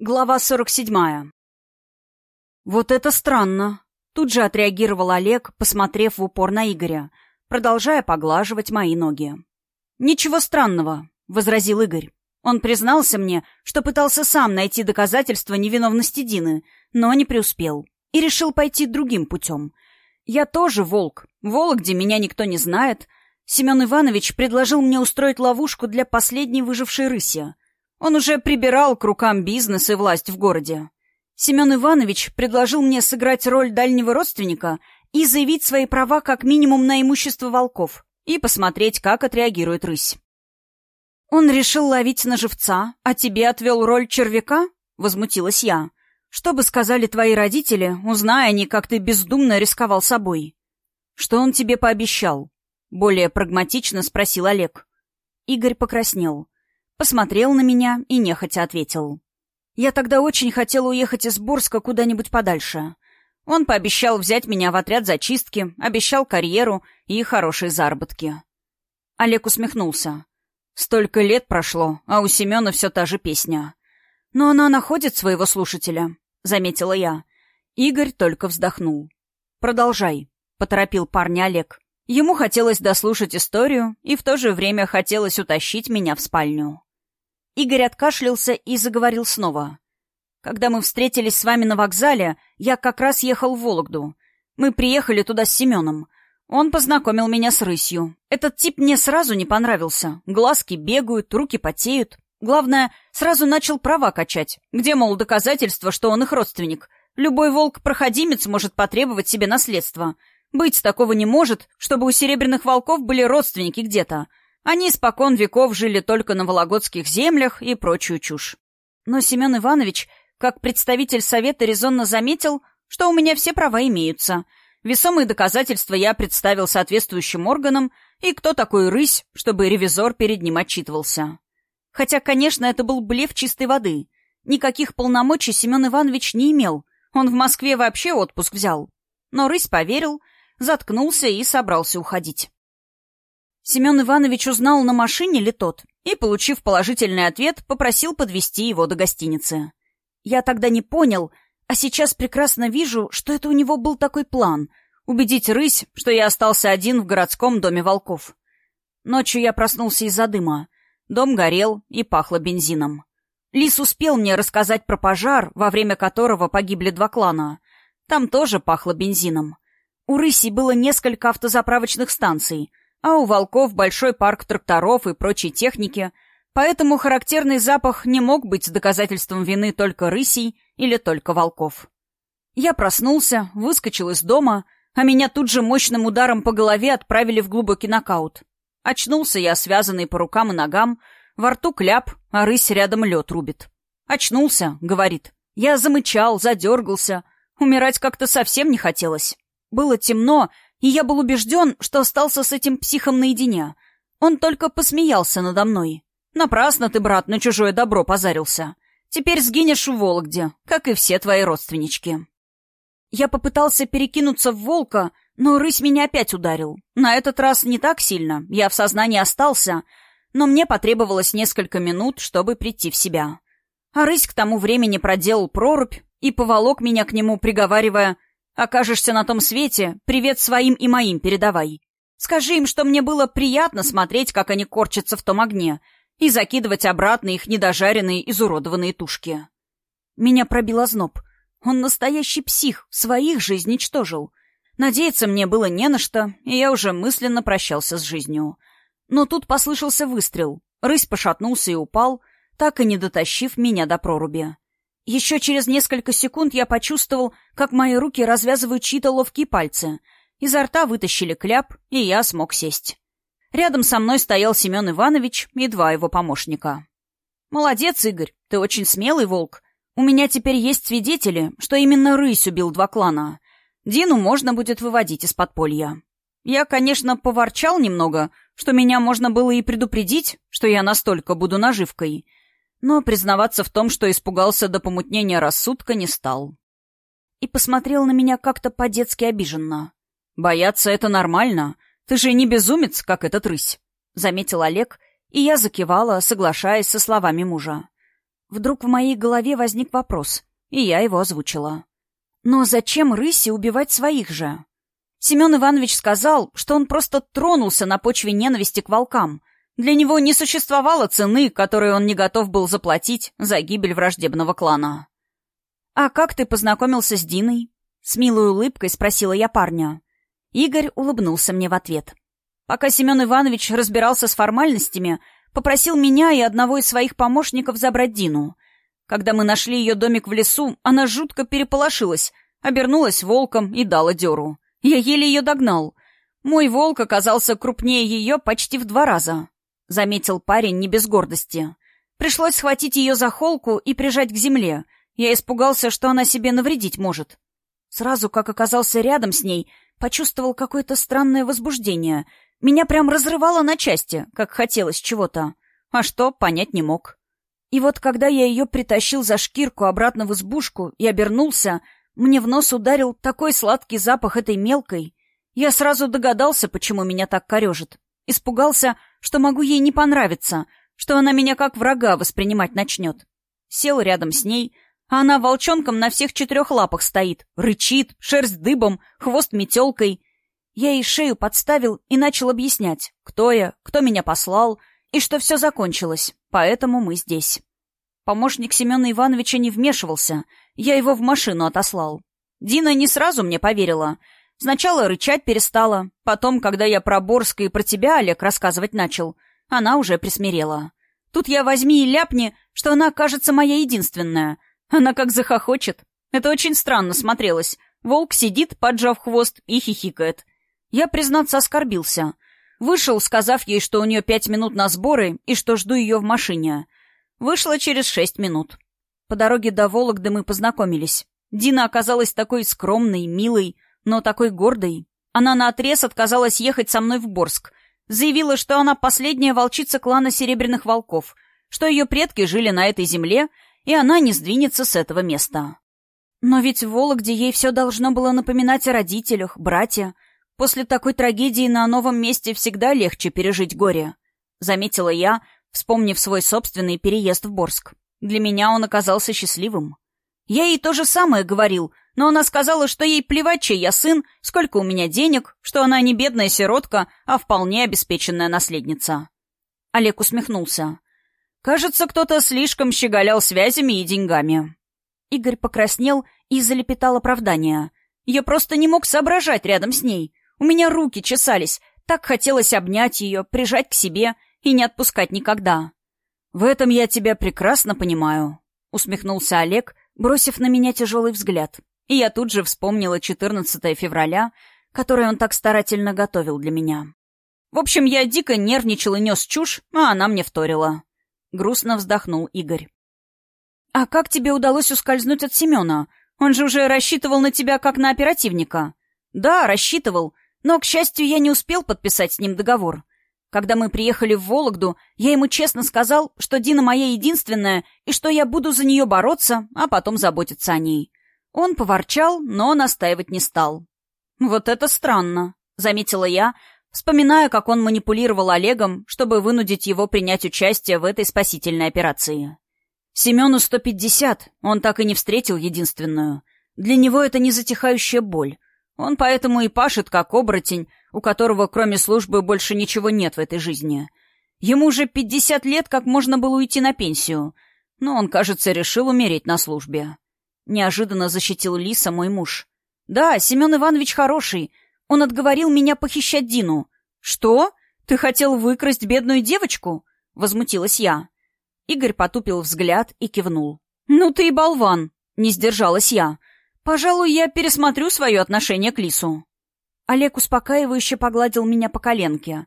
Глава 47. «Вот это странно!» Тут же отреагировал Олег, посмотрев в упор на Игоря, продолжая поглаживать мои ноги. «Ничего странного», — возразил Игорь. Он признался мне, что пытался сам найти доказательства невиновности Дины, но не преуспел, и решил пойти другим путем. Я тоже волк. В Вологде меня никто не знает. Семен Иванович предложил мне устроить ловушку для последней выжившей рыси — он уже прибирал к рукам бизнес и власть в городе. Семен Иванович предложил мне сыграть роль дальнего родственника и заявить свои права как минимум на имущество волков и посмотреть, как отреагирует рысь. «Он решил ловить на живца, а тебе отвел роль червяка?» — возмутилась я. «Что бы сказали твои родители, узная они, как ты бездумно рисковал собой?» «Что он тебе пообещал?» — более прагматично спросил Олег. Игорь покраснел посмотрел на меня и нехотя ответил. «Я тогда очень хотел уехать из Борска куда-нибудь подальше. Он пообещал взять меня в отряд зачистки, обещал карьеру и хорошие заработки». Олег усмехнулся. «Столько лет прошло, а у Семена все та же песня. Но она находит своего слушателя», — заметила я. Игорь только вздохнул. «Продолжай», — поторопил парня Олег. Ему хотелось дослушать историю, и в то же время хотелось утащить меня в спальню. Игорь откашлялся и заговорил снова. «Когда мы встретились с вами на вокзале, я как раз ехал в Вологду. Мы приехали туда с Семеном. Он познакомил меня с рысью. Этот тип мне сразу не понравился. Глазки бегают, руки потеют. Главное, сразу начал права качать. Где, мол, доказательства, что он их родственник? Любой волк-проходимец может потребовать себе наследство. Быть такого не может, чтобы у серебряных волков были родственники где-то. Они испокон веков жили только на вологодских землях и прочую чушь. Но Семен Иванович, как представитель совета, резонно заметил, что у меня все права имеются. Весомые доказательства я представил соответствующим органам, и кто такой рысь, чтобы ревизор перед ним отчитывался. Хотя, конечно, это был блеф чистой воды. Никаких полномочий Семен Иванович не имел. Он в Москве вообще отпуск взял. Но рысь поверил, заткнулся и собрался уходить. Семен Иванович узнал, на машине ли тот, и, получив положительный ответ, попросил подвести его до гостиницы. Я тогда не понял, а сейчас прекрасно вижу, что это у него был такой план — убедить рысь, что я остался один в городском доме волков. Ночью я проснулся из-за дыма. Дом горел и пахло бензином. Лис успел мне рассказать про пожар, во время которого погибли два клана. Там тоже пахло бензином. У рыси было несколько автозаправочных станций — а у волков большой парк тракторов и прочей техники, поэтому характерный запах не мог быть доказательством вины только рысей или только волков. Я проснулся, выскочил из дома, а меня тут же мощным ударом по голове отправили в глубокий нокаут. Очнулся я, связанный по рукам и ногам, во рту кляп, а рысь рядом лед рубит. «Очнулся», — говорит. Я замычал, задергался. Умирать как-то совсем не хотелось. Было темно, и я был убежден, что остался с этим психом наедине. Он только посмеялся надо мной. «Напрасно ты, брат, на чужое добро позарился. Теперь сгинешь в Вологде, как и все твои родственнички». Я попытался перекинуться в волка, но рысь меня опять ударил. На этот раз не так сильно, я в сознании остался, но мне потребовалось несколько минут, чтобы прийти в себя. А рысь к тому времени проделал прорубь и поволок меня к нему, приговаривая Окажешься на том свете, привет своим и моим передавай. Скажи им, что мне было приятно смотреть, как они корчатся в том огне, и закидывать обратно их недожаренные, изуродованные тушки. Меня пробил озноб. Он настоящий псих, своих же изничтожил. Надеяться мне было не на что, и я уже мысленно прощался с жизнью. Но тут послышался выстрел. Рысь пошатнулся и упал, так и не дотащив меня до проруби. Еще через несколько секунд я почувствовал, как мои руки развязывают чьи-то ловкие пальцы. Изо рта вытащили кляп, и я смог сесть. Рядом со мной стоял Семен Иванович и два его помощника. «Молодец, Игорь, ты очень смелый волк. У меня теперь есть свидетели, что именно рысь убил два клана. Дину можно будет выводить из подполья. Я, конечно, поворчал немного, что меня можно было и предупредить, что я настолько буду наживкой» но признаваться в том, что испугался до помутнения рассудка, не стал. И посмотрел на меня как-то по-детски обиженно. «Бояться — это нормально. Ты же не безумец, как этот рысь», — заметил Олег, и я закивала, соглашаясь со словами мужа. Вдруг в моей голове возник вопрос, и я его озвучила. Но зачем рыси убивать своих же? Семен Иванович сказал, что он просто тронулся на почве ненависти к волкам. Для него не существовало цены, которую он не готов был заплатить за гибель враждебного клана. «А как ты познакомился с Диной?» С милой улыбкой спросила я парня. Игорь улыбнулся мне в ответ. Пока Семен Иванович разбирался с формальностями, попросил меня и одного из своих помощников забрать Дину. Когда мы нашли ее домик в лесу, она жутко переполошилась, обернулась волком и дала дёру. Я еле ее догнал. Мой волк оказался крупнее ее почти в два раза. Заметил парень не без гордости. Пришлось схватить ее за холку и прижать к земле. Я испугался, что она себе навредить может. Сразу, как оказался рядом с ней, почувствовал какое-то странное возбуждение. Меня прям разрывало на части, как хотелось чего-то. А что, понять не мог. И вот когда я ее притащил за шкирку обратно в избушку и обернулся, мне в нос ударил такой сладкий запах этой мелкой. Я сразу догадался, почему меня так корежит. Испугался, что могу ей не понравиться, что она меня как врага воспринимать начнет. Сел рядом с ней — а она волчонком на всех четырех лапах стоит, рычит, шерсть дыбом, хвост метелкой. Я ей шею подставил и начал объяснять, кто я, кто меня послал, и что все закончилось, поэтому мы здесь. Помощник Семена Ивановича не вмешивался, я его в машину отослал. Дина не сразу мне поверила. Сначала рычать перестала, потом, когда я про Борска и про тебя, Олег, рассказывать начал, она уже присмирела. Тут я возьми и ляпни, что она, кажется, моя единственная — она как захохочет. Это очень странно смотрелось. Волк сидит, поджав хвост, и хихикает. Я, признаться, оскорбился. Вышел, сказав ей, что у нее пять минут на сборы и что жду ее в машине. Вышла через шесть минут. По дороге до Вологды мы познакомились. Дина оказалась такой скромной, милой, но такой гордой. Она наотрез отказалась ехать со мной в Борск. Заявила, что она последняя волчица клана Серебряных Волков, что ее предки жили на этой земле — и она не сдвинется с этого места. Но ведь в Вологде ей все должно было напоминать о родителях, братья. После такой трагедии на новом месте всегда легче пережить горе. Заметила я, вспомнив свой собственный переезд в Борск. Для меня он оказался счастливым. Я ей то же самое говорил, но она сказала, что ей плевать, чей я сын, сколько у меня денег, что она не бедная сиротка, а вполне обеспеченная наследница. Олег усмехнулся. Кажется, кто-то слишком щеголял связями и деньгами. Игорь покраснел и залепетал оправдание. Я просто не мог соображать рядом с ней. У меня руки чесались. Так хотелось обнять ее, прижать к себе и не отпускать никогда. «В этом я тебя прекрасно понимаю», — усмехнулся Олег, бросив на меня тяжелый взгляд. И я тут же вспомнила 14 февраля, которое он так старательно готовил для меня. В общем, я дико нервничал и нес чушь, а она мне вторила. Грустно вздохнул Игорь. «А как тебе удалось ускользнуть от Семена? Он же уже рассчитывал на тебя как на оперативника». «Да, рассчитывал, но, к счастью, я не успел подписать с ним договор. Когда мы приехали в Вологду, я ему честно сказал, что Дина моя единственная, и что я буду за нее бороться, а потом заботиться о ней. Он поворчал, но настаивать не стал. «Вот это странно», — заметила я, вспоминая, как он манипулировал Олегом, чтобы вынудить его принять участие в этой спасительной операции. Семену 150, он так и не встретил единственную. Для него это не затихающая боль. Он поэтому и пашет, как оборотень, у которого кроме службы больше ничего нет в этой жизни. Ему уже 50 лет, как можно было уйти на пенсию, но он, кажется, решил умереть на службе. Неожиданно защитил Лиса мой муж. «Да, Семен Иванович хороший, он отговорил меня похищать Дину. Что? Ты хотел выкрасть бедную девочку? Возмутилась я. Игорь потупил взгляд и кивнул. Ну ты и болван. Не сдержалась я. Пожалуй, я пересмотрю свое отношение к Лису. Олег успокаивающе погладил меня по коленке,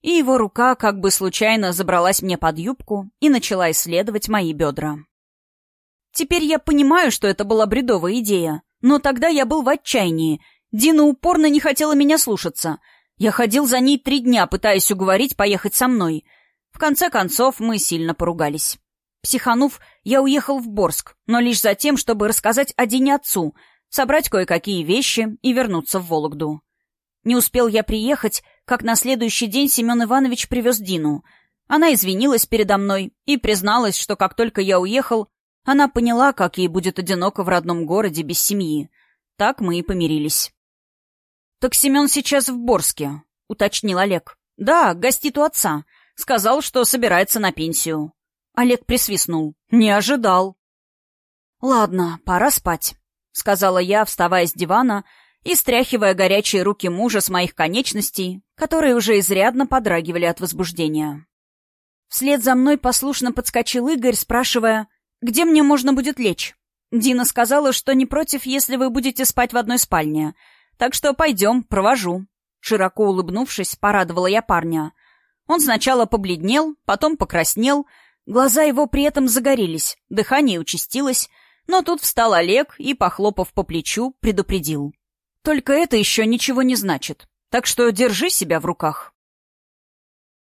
и его рука как бы случайно забралась мне под юбку и начала исследовать мои бедра. Теперь я понимаю, что это была бредовая идея, но тогда я был в отчаянии Дина упорно не хотела меня слушаться. Я ходил за ней три дня, пытаясь уговорить поехать со мной. В конце концов, мы сильно поругались. Психанув, я уехал в Борск, но лишь за тем, чтобы рассказать о Дине отцу, собрать кое-какие вещи и вернуться в Вологду. Не успел я приехать, как на следующий день Семен Иванович привез Дину. Она извинилась передо мной и призналась, что как только я уехал, она поняла, как ей будет одиноко в родном городе без семьи. Так мы и помирились. «Так Семен сейчас в Борске», — уточнил Олег. «Да, гостит у отца. Сказал, что собирается на пенсию». Олег присвистнул. «Не ожидал». «Ладно, пора спать», — сказала я, вставая с дивана и стряхивая горячие руки мужа с моих конечностей, которые уже изрядно подрагивали от возбуждения. Вслед за мной послушно подскочил Игорь, спрашивая, где мне можно будет лечь. Дина сказала, что не против, если вы будете спать в одной спальне. Так что пойдем, провожу. Широко улыбнувшись, порадовала я парня. Он сначала побледнел, потом покраснел, глаза его при этом загорелись, дыхание участилось, но тут встал Олег и, похлопав по плечу, предупредил. «Только это еще ничего не значит, так что держи себя в руках».